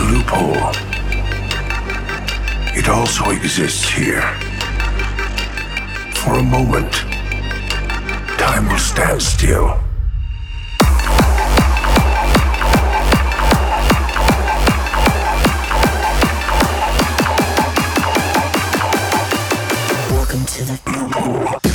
loophole it also exists here. For a moment, time will stand still. Welcome to the loophole.